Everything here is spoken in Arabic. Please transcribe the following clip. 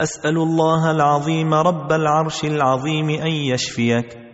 أسأل الله العظيم رب العرش العظيم أن يشفيك.